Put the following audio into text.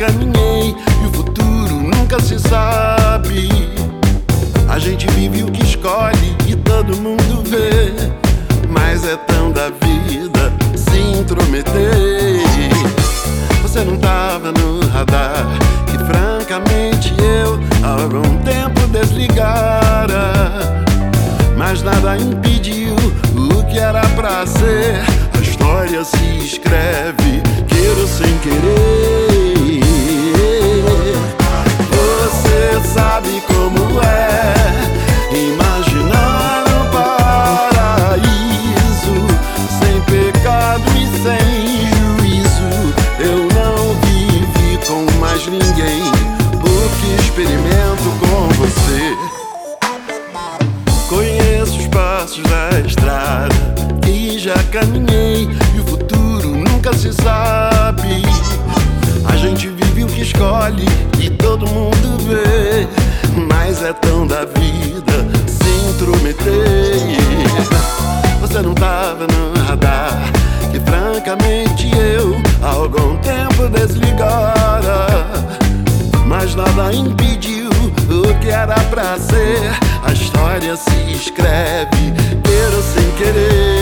caminhei e o futuro nunca se sabe. A gente vive o que escolhe e todo mundo vê, mas é tão da vida se intrometer. Você não tava no radar, que francamente eu há algum tempo desligara. Mas nada impediu o que era pra ser. A história se escreve, queira sem querer. Estrada que já caminhei e o futuro nunca se sabe. A gente vive o que escolhe e todo mundo vê, mas é tão da vida se intrometer. Você não tava no radar, que francamente eu há algum tempo desligara. Mas nada impediu o que era pra ser. A história se escreve, geri.